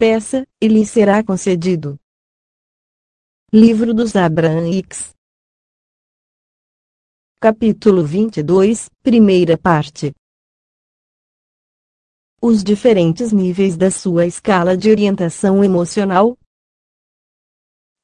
peça, e lhe será concedido. Livro dos Abraãics Capítulo 22, primeira parte. Os diferentes níveis da sua escala de orientação emocional,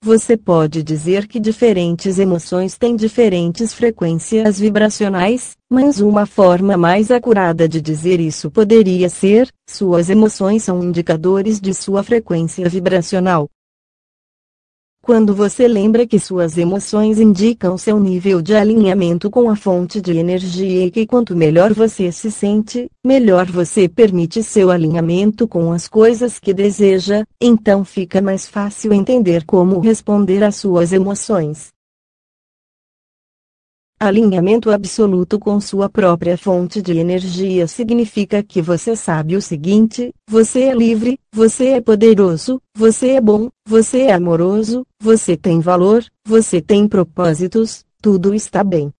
você pode dizer que diferentes emoções têm diferentes frequências vibracionais, mas uma forma mais acurada de dizer isso poderia ser: suas emoções são indicadores de sua frequência vibracional. Quando você lembra que suas emoções indicam seu nível de alinhamento com a fonte de energia e que quanto melhor você se sente, melhor você permite seu alinhamento com as coisas que deseja, então fica mais fácil entender como responder às suas emoções. Alinhamento absoluto com sua própria fonte de energia significa que você sabe o seguinte: você é livre, você é poderoso, você é bom, você é amoroso, você tem valor, você tem propósitos, tudo está bem.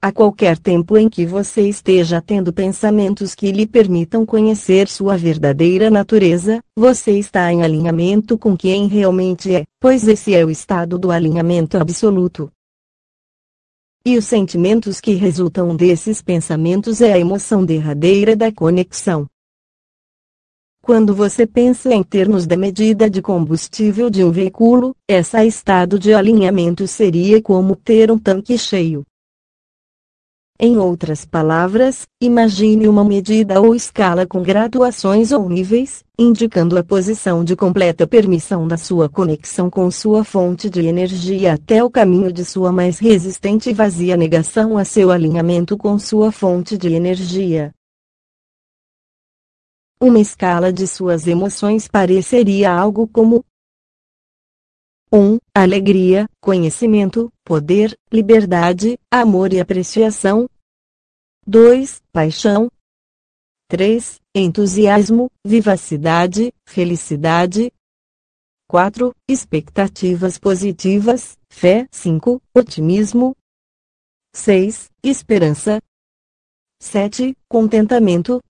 A qualquer tempo em que você esteja tendo pensamentos que lhe permitam conhecer sua verdadeira natureza, você está em alinhamento com quem realmente é, pois esse é o estado do alinhamento absoluto. E os sentimentos que resultam desses pensamentos é a emoção derradeira da conexão. Quando você pensa em termos da medida de combustível de um veículo, esse estado de alinhamento seria como ter um tanque cheio. Em outras palavras, imagine uma medida ou escala com graduações ou níveis, indicando a posição de completa permissão da sua conexão com sua fonte de energia até o caminho de sua mais resistente e vazia negação a seu alinhamento com sua fonte de energia. Uma escala de suas emoções pareceria algo como 1. Alegria, conhecimento, poder, liberdade, amor e apreciação. 2. Paixão. 3. Entusiasmo, vivacidade, felicidade. 4. Expectativas positivas, fé. 5. Otimismo. 6. Esperança. 7. Contentamento.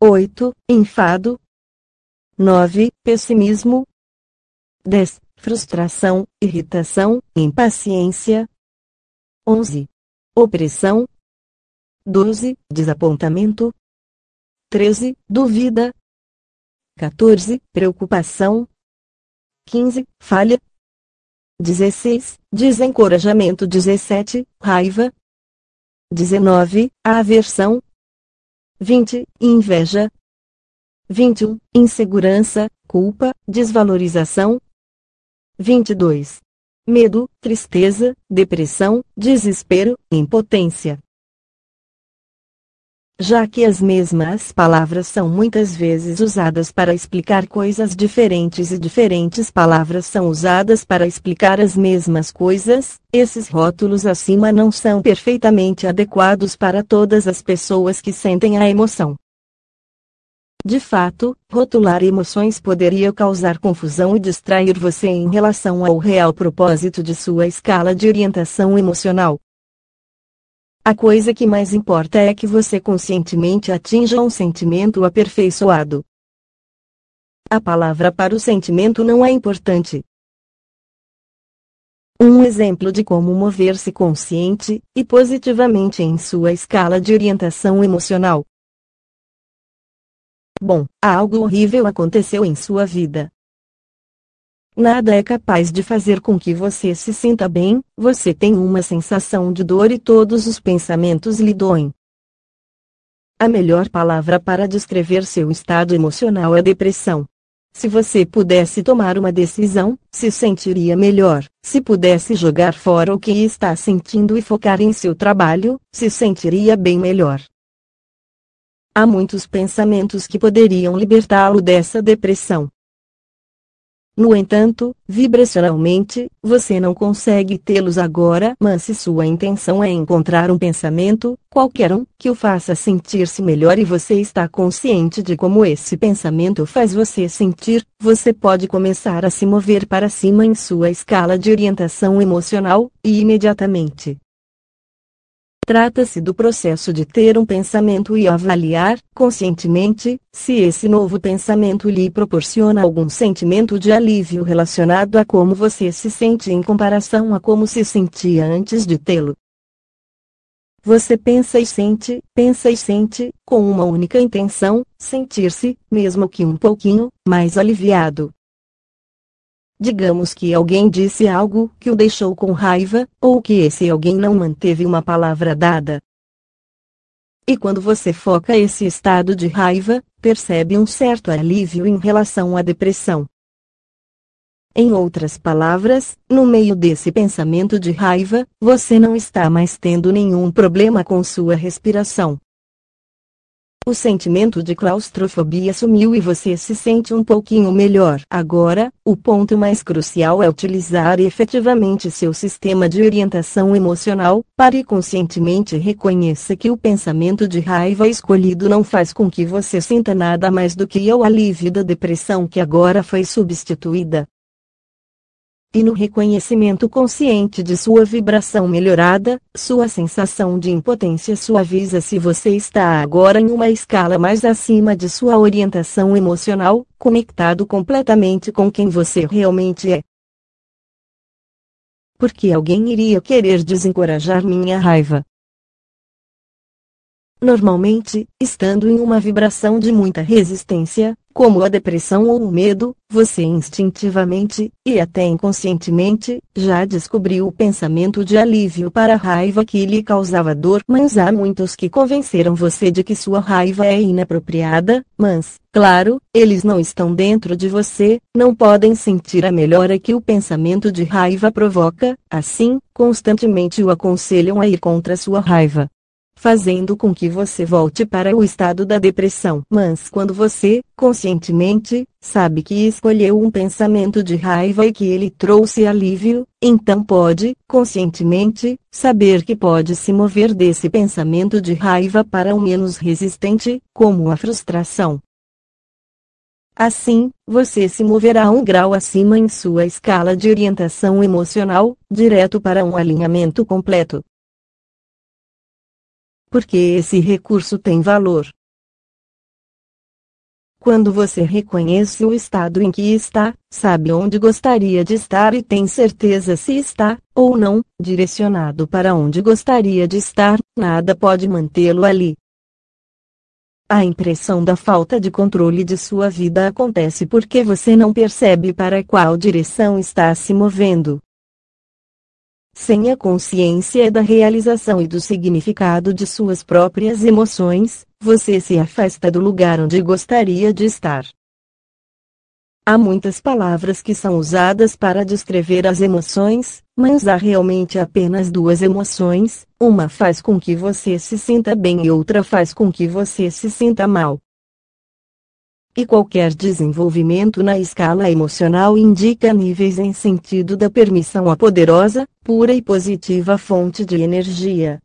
8. Enfado. 9. Pessimismo. 10 frustração, irritação, impaciência. 11. Opressão. 12. Desapontamento. 13. Dúvida. 14. Preocupação. 15. Falha. 16. Desencorajamento. 17. Raiva. 19. Aversão. 20. Inveja. 21. Insegurança, culpa, desvalorização, 22. Medo, tristeza, depressão, desespero, impotência. Já que as mesmas palavras são muitas vezes usadas para explicar coisas diferentes e diferentes palavras são usadas para explicar as mesmas coisas, esses rótulos acima não são perfeitamente adequados para todas as pessoas que sentem a emoção. De fato, rotular emoções poderia causar confusão e distrair você em relação ao real propósito de sua escala de orientação emocional. A coisa que mais importa é que você conscientemente atinja um sentimento aperfeiçoado. A palavra para o sentimento não é importante. Um exemplo de como mover-se consciente e positivamente em sua escala de orientação emocional Bom, algo horrível aconteceu em sua vida. Nada é capaz de fazer com que você se sinta bem, você tem uma sensação de dor e todos os pensamentos lhe doem. A melhor palavra para descrever seu estado emocional é depressão. Se você pudesse tomar uma decisão, se sentiria melhor. Se pudesse jogar fora o que está sentindo e focar em seu trabalho, se sentiria bem melhor. Há muitos pensamentos que poderiam libertá-lo dessa depressão. No entanto, vibracionalmente, você não consegue tê-los agora, mas se sua intenção é encontrar um pensamento, qualquer um, que o faça sentir-se melhor e você está consciente de como esse pensamento faz você sentir, você pode começar a se mover para cima em sua escala de orientação emocional, e imediatamente Trata-se do processo de ter um pensamento e avaliar, conscientemente, se esse novo pensamento lhe proporciona algum sentimento de alívio relacionado a como você se sente em comparação a como se sentia antes de tê-lo. Você pensa e sente, pensa e sente, com uma única intenção, sentir-se, mesmo que um pouquinho, mais aliviado. Digamos que alguém disse algo que o deixou com raiva, ou que esse alguém não manteve uma palavra dada. E quando você foca esse estado de raiva, percebe um certo alívio em relação à depressão. Em outras palavras, no meio desse pensamento de raiva, você não está mais tendo nenhum problema com sua respiração. O sentimento de claustrofobia sumiu e você se sente um pouquinho melhor. Agora, o ponto mais crucial é utilizar efetivamente seu sistema de orientação emocional. Pare conscientemente reconheça que o pensamento de raiva escolhido não faz com que você sinta nada mais do que o alívio da depressão que agora foi substituída e no reconhecimento consciente de sua vibração melhorada, sua sensação de impotência suaviza se você está agora em uma escala mais acima de sua orientação emocional, conectado completamente com quem você realmente é. Porque alguém iria querer desencorajar minha raiva. Normalmente, estando em uma vibração de muita resistência, como a depressão ou o medo, você instintivamente, e até inconscientemente, já descobriu o pensamento de alívio para a raiva que lhe causava dor. Mas há muitos que convenceram você de que sua raiva é inapropriada, mas, claro, eles não estão dentro de você, não podem sentir a melhora que o pensamento de raiva provoca, assim, constantemente o aconselham a ir contra sua raiva fazendo com que você volte para o estado da depressão. Mas quando você, conscientemente, sabe que escolheu um pensamento de raiva e que ele trouxe alívio, então pode, conscientemente, saber que pode se mover desse pensamento de raiva para um menos resistente, como a frustração. Assim, você se moverá um grau acima em sua escala de orientação emocional, direto para um alinhamento completo porque esse recurso tem valor. Quando você reconhece o estado em que está, sabe onde gostaria de estar e tem certeza se está, ou não, direcionado para onde gostaria de estar, nada pode mantê-lo ali. A impressão da falta de controle de sua vida acontece porque você não percebe para qual direção está se movendo. Sem a consciência da realização e do significado de suas próprias emoções, você se afasta do lugar onde gostaria de estar. Há muitas palavras que são usadas para descrever as emoções, mas há realmente apenas duas emoções: uma faz com que você se sinta bem e outra faz com que você se sinta mal e qualquer desenvolvimento na escala emocional indica níveis em sentido da permissão à poderosa, pura e positiva fonte de energia.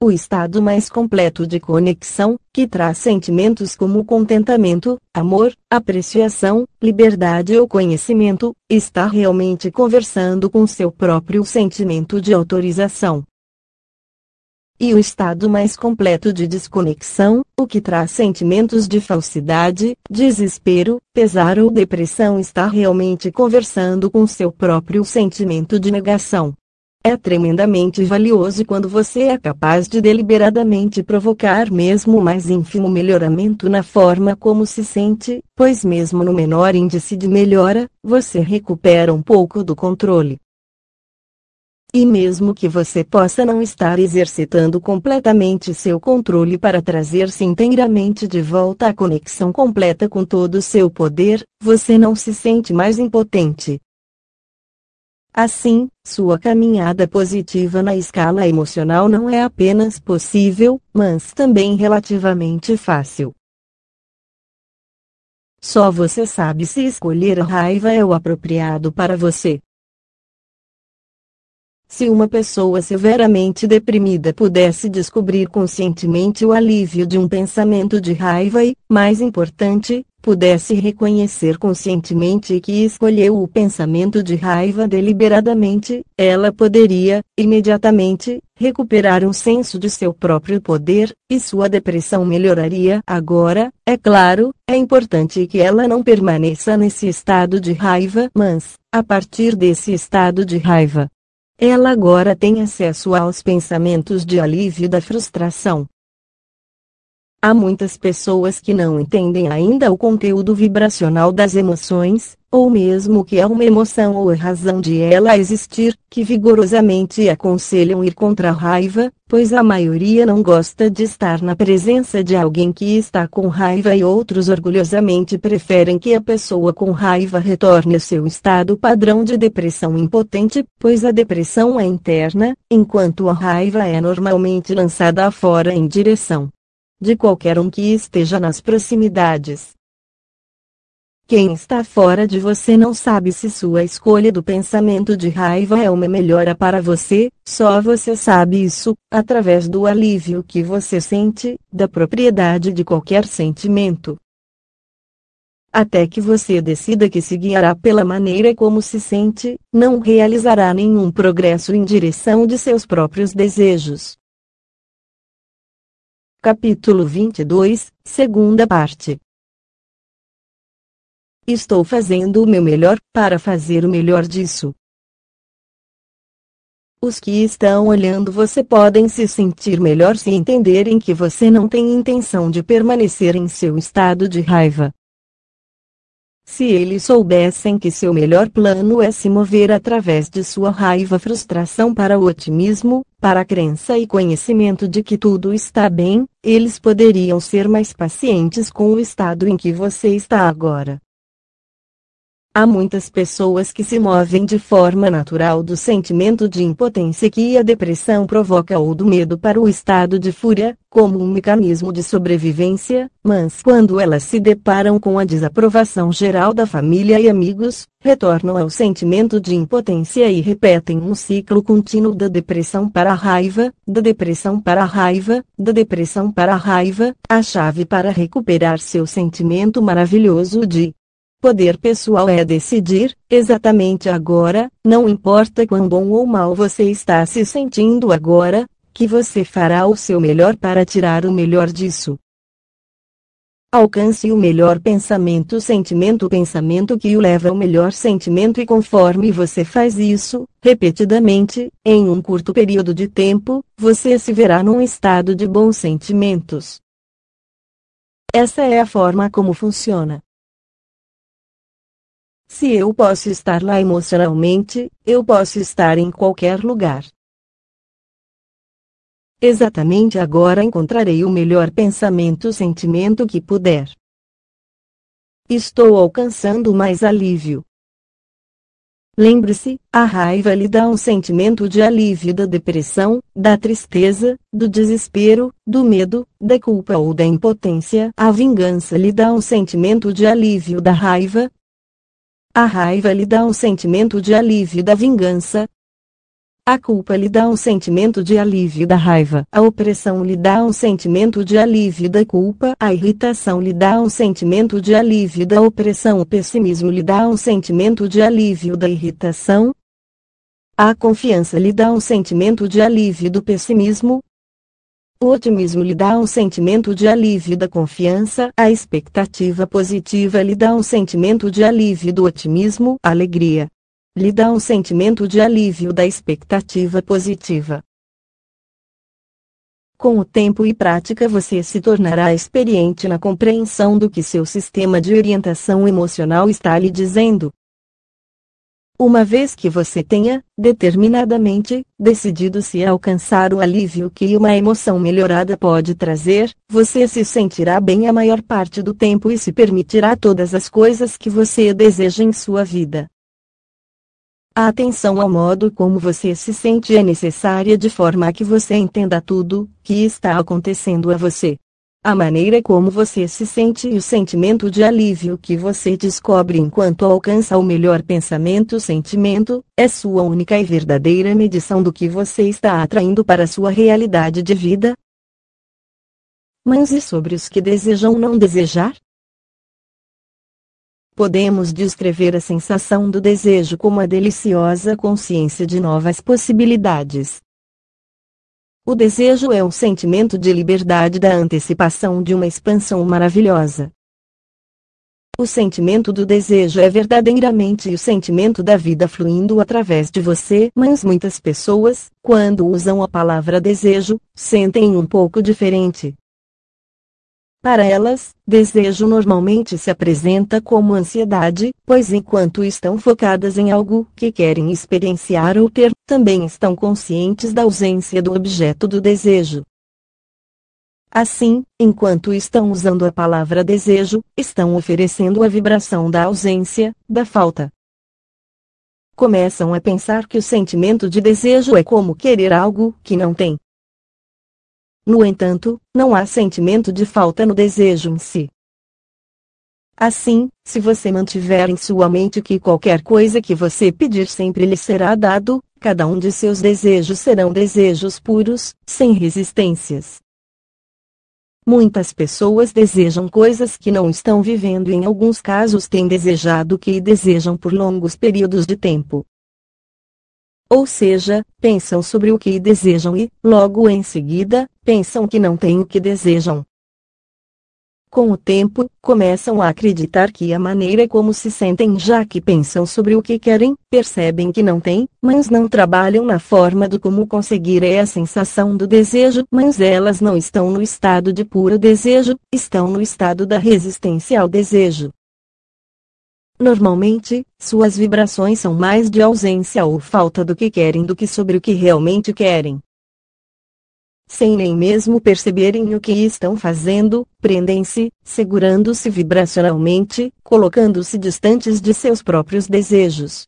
O estado mais completo de conexão, que traz sentimentos como contentamento, amor, apreciação, liberdade ou conhecimento, está realmente conversando com seu próprio sentimento de autorização e o estado mais completo de desconexão, o que traz sentimentos de falsidade, desespero, pesar ou depressão está realmente conversando com seu próprio sentimento de negação. É tremendamente valioso quando você é capaz de deliberadamente provocar mesmo o mais ínfimo melhoramento na forma como se sente, pois mesmo no menor índice de melhora, você recupera um pouco do controle. E mesmo que você possa não estar exercitando completamente seu controle para trazer-se inteiramente de volta à conexão completa com todo o seu poder, você não se sente mais impotente. Assim, sua caminhada positiva na escala emocional não é apenas possível, mas também relativamente fácil. Só você sabe se escolher a raiva é o apropriado para você. Se uma pessoa severamente deprimida pudesse descobrir conscientemente o alívio de um pensamento de raiva e, mais importante, pudesse reconhecer conscientemente que escolheu o pensamento de raiva deliberadamente, ela poderia, imediatamente, recuperar um senso de seu próprio poder, e sua depressão melhoraria. Agora, é claro, é importante que ela não permaneça nesse estado de raiva, mas, a partir desse estado de raiva, ela agora tem acesso aos pensamentos de alívio da frustração. Há muitas pessoas que não entendem ainda o conteúdo vibracional das emoções, ou mesmo que é uma emoção ou a razão de ela existir, que vigorosamente aconselham ir contra a raiva, pois a maioria não gosta de estar na presença de alguém que está com raiva e outros orgulhosamente preferem que a pessoa com raiva retorne a seu estado padrão de depressão impotente, pois a depressão é interna, enquanto a raiva é normalmente lançada afora em direção de qualquer um que esteja nas proximidades. Quem está fora de você não sabe se sua escolha do pensamento de raiva é uma melhora para você, só você sabe isso, através do alívio que você sente, da propriedade de qualquer sentimento. Até que você decida que se guiará pela maneira como se sente, não realizará nenhum progresso em direção de seus próprios desejos. Capítulo 22, segunda parte. Estou fazendo o meu melhor para fazer o melhor disso. Os que estão olhando você podem se sentir melhor se entenderem que você não tem intenção de permanecer em seu estado de raiva. Se eles soubessem que seu melhor plano é se mover através de sua raiva frustração para o otimismo, para a crença e conhecimento de que tudo está bem, eles poderiam ser mais pacientes com o estado em que você está agora. Há muitas pessoas que se movem de forma natural do sentimento de impotência que a depressão provoca ou do medo para o estado de fúria, como um mecanismo de sobrevivência, mas quando elas se deparam com a desaprovação geral da família e amigos, retornam ao sentimento de impotência e repetem um ciclo contínuo da depressão para a raiva, da depressão para a raiva, da depressão para a raiva, a chave para recuperar seu sentimento maravilhoso de Poder pessoal é decidir, exatamente agora, não importa quão bom ou mal você está se sentindo agora, que você fará o seu melhor para tirar o melhor disso. Alcance o melhor pensamento sentimento pensamento que o leva ao melhor sentimento e conforme você faz isso, repetidamente, em um curto período de tempo, você se verá num estado de bons sentimentos. Essa é a forma como funciona. Se eu posso estar lá emocionalmente, eu posso estar em qualquer lugar. Exatamente agora encontrarei o melhor pensamento sentimento que puder. Estou alcançando mais alívio. Lembre-se, a raiva lhe dá um sentimento de alívio da depressão, da tristeza, do desespero, do medo, da culpa ou da impotência. A vingança lhe dá um sentimento de alívio da raiva, a raiva lhe dá um sentimento de alívio da vingança. A culpa lhe dá um sentimento de alívio da raiva. A opressão lhe dá um sentimento de alívio da culpa. A irritação lhe dá um sentimento de alívio da opressão. O pessimismo lhe dá um sentimento de alívio da irritação. A confiança lhe dá um sentimento de alívio do pessimismo. O otimismo lhe dá um sentimento de alívio da confiança, a expectativa positiva lhe dá um sentimento de alívio do otimismo, alegria. Lhe dá um sentimento de alívio da expectativa positiva. Com o tempo e prática você se tornará experiente na compreensão do que seu sistema de orientação emocional está lhe dizendo. Uma vez que você tenha, determinadamente, decidido se alcançar o alívio que uma emoção melhorada pode trazer, você se sentirá bem a maior parte do tempo e se permitirá todas as coisas que você deseja em sua vida. A atenção ao modo como você se sente é necessária de forma a que você entenda tudo que está acontecendo a você. A maneira como você se sente e o sentimento de alívio que você descobre enquanto alcança o melhor pensamento-sentimento, é sua única e verdadeira medição do que você está atraindo para sua realidade de vida. Mas e sobre os que desejam não desejar? podemos descrever a sensação do desejo como a deliciosa consciência de novas possibilidades. O desejo é um sentimento de liberdade da antecipação de uma expansão maravilhosa. O sentimento do desejo é verdadeiramente o sentimento da vida fluindo através de você, mas muitas pessoas, quando usam a palavra desejo, sentem um pouco diferente. Para elas, desejo normalmente se apresenta como ansiedade, pois enquanto estão focadas em algo que querem experienciar ou ter, também estão conscientes da ausência do objeto do desejo. Assim, enquanto estão usando a palavra desejo, estão oferecendo a vibração da ausência, da falta. Começam a pensar que o sentimento de desejo é como querer algo que não tem. No entanto, não há sentimento de falta no desejo em si. Assim, se você mantiver em sua mente que qualquer coisa que você pedir sempre lhe será dado, cada um de seus desejos serão desejos puros, sem resistências. Muitas pessoas desejam coisas que não estão vivendo e em alguns casos têm desejado que desejam por longos períodos de tempo. Ou seja, pensam sobre o que desejam e, logo em seguida, pensam que não têm o que desejam. Com o tempo, começam a acreditar que a maneira como se sentem já que pensam sobre o que querem, percebem que não têm, mas não trabalham na forma do como conseguir é a sensação do desejo, mas elas não estão no estado de puro desejo, estão no estado da resistência ao desejo. Normalmente, suas vibrações são mais de ausência ou falta do que querem do que sobre o que realmente querem. Sem nem mesmo perceberem o que estão fazendo, prendem-se, segurando-se vibracionalmente, colocando-se distantes de seus próprios desejos.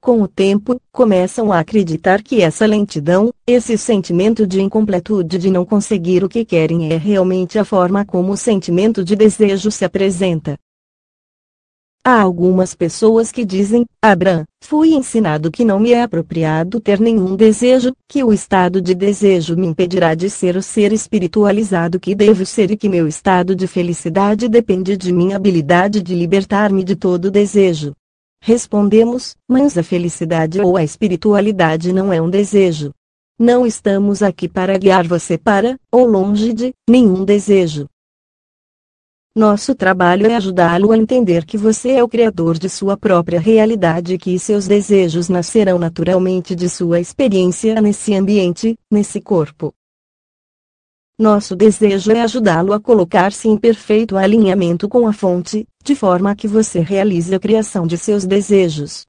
Com o tempo, começam a acreditar que essa lentidão, esse sentimento de incompletude de não conseguir o que querem é realmente a forma como o sentimento de desejo se apresenta. Há algumas pessoas que dizem, Abraham, fui ensinado que não me é apropriado ter nenhum desejo, que o estado de desejo me impedirá de ser o ser espiritualizado que devo ser e que meu estado de felicidade depende de minha habilidade de libertar-me de todo desejo. Respondemos, mas a felicidade ou a espiritualidade não é um desejo. Não estamos aqui para guiar você para, ou longe de, nenhum desejo. Nosso trabalho é ajudá-lo a entender que você é o criador de sua própria realidade e que seus desejos nascerão naturalmente de sua experiência nesse ambiente, nesse corpo. Nosso desejo é ajudá-lo a colocar-se em perfeito alinhamento com a fonte, de forma que você realize a criação de seus desejos.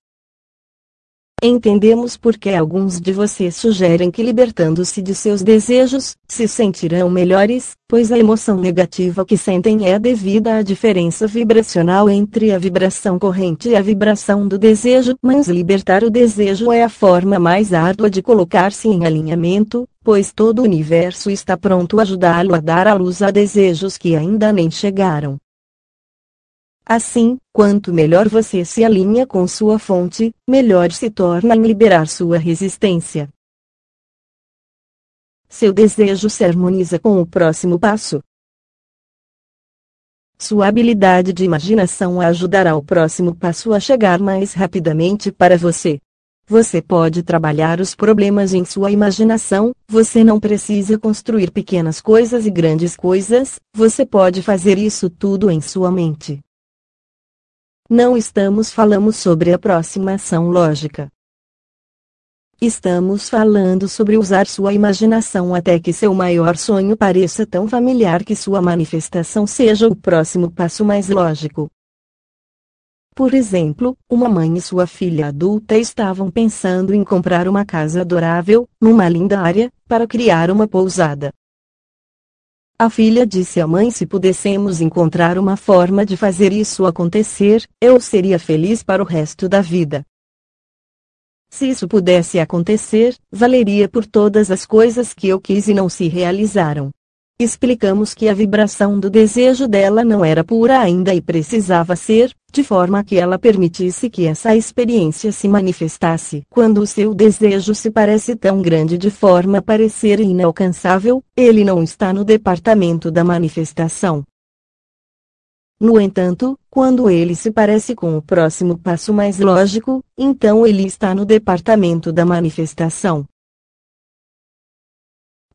Entendemos por que alguns de vocês sugerem que libertando-se de seus desejos, se sentirão melhores, pois a emoção negativa que sentem é devida à diferença vibracional entre a vibração corrente e a vibração do desejo, mas libertar o desejo é a forma mais árdua de colocar-se em alinhamento, pois todo o universo está pronto a ajudá-lo a dar à luz a desejos que ainda nem chegaram. Assim, quanto melhor você se alinha com sua fonte, melhor se torna em liberar sua resistência. Seu desejo se harmoniza com o próximo passo. Sua habilidade de imaginação ajudará o próximo passo a chegar mais rapidamente para você. Você pode trabalhar os problemas em sua imaginação, você não precisa construir pequenas coisas e grandes coisas, você pode fazer isso tudo em sua mente. Não estamos falando sobre aproximação lógica. Estamos falando sobre usar sua imaginação até que seu maior sonho pareça tão familiar que sua manifestação seja o próximo passo mais lógico. Por exemplo, uma mãe e sua filha adulta estavam pensando em comprar uma casa adorável, numa linda área, para criar uma pousada. A filha disse à mãe se pudéssemos encontrar uma forma de fazer isso acontecer, eu seria feliz para o resto da vida. Se isso pudesse acontecer, valeria por todas as coisas que eu quis e não se realizaram. Explicamos que a vibração do desejo dela não era pura ainda e precisava ser, de forma que ela permitisse que essa experiência se manifestasse. Quando o seu desejo se parece tão grande de forma a parecer inalcançável, ele não está no departamento da manifestação. No entanto, quando ele se parece com o próximo passo mais lógico, então ele está no departamento da manifestação.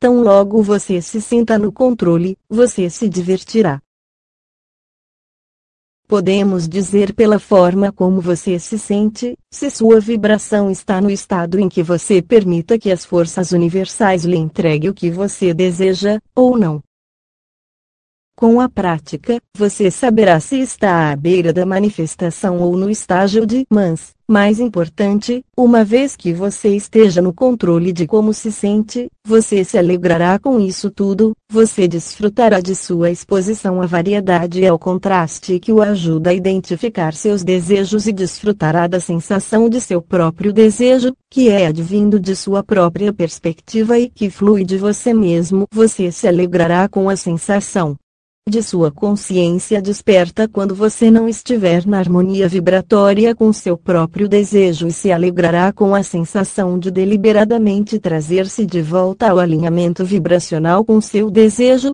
Tão logo você se sinta no controle, você se divertirá. Podemos dizer pela forma como você se sente, se sua vibração está no estado em que você permita que as forças universais lhe entreguem o que você deseja, ou não. Com a prática, você saberá se está à beira da manifestação ou no estágio de mas, mais importante, uma vez que você esteja no controle de como se sente, você se alegrará com isso tudo, você desfrutará de sua exposição à variedade e ao contraste que o ajuda a identificar seus desejos e desfrutará da sensação de seu próprio desejo, que é advindo de sua própria perspectiva e que flui de você mesmo. Você se alegrará com a sensação de sua consciência desperta quando você não estiver na harmonia vibratória com seu próprio desejo e se alegrará com a sensação de deliberadamente trazer-se de volta ao alinhamento vibracional com seu desejo.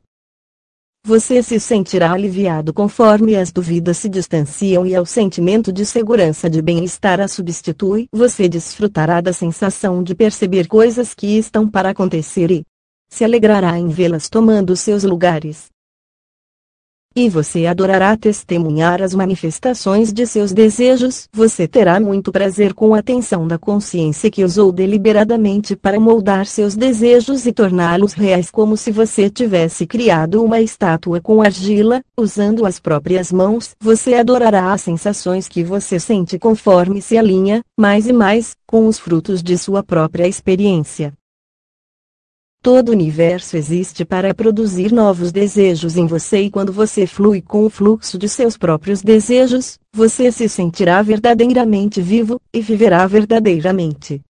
Você se sentirá aliviado conforme as dúvidas se distanciam e ao sentimento de segurança de bem-estar a substitui. Você desfrutará da sensação de perceber coisas que estão para acontecer e se alegrará em vê-las tomando seus lugares e você adorará testemunhar as manifestações de seus desejos. Você terá muito prazer com a atenção da consciência que usou deliberadamente para moldar seus desejos e torná-los reais como se você tivesse criado uma estátua com argila, usando as próprias mãos. Você adorará as sensações que você sente conforme se alinha, mais e mais, com os frutos de sua própria experiência. Todo o universo existe para produzir novos desejos em você e quando você flui com o fluxo de seus próprios desejos, você se sentirá verdadeiramente vivo, e viverá verdadeiramente.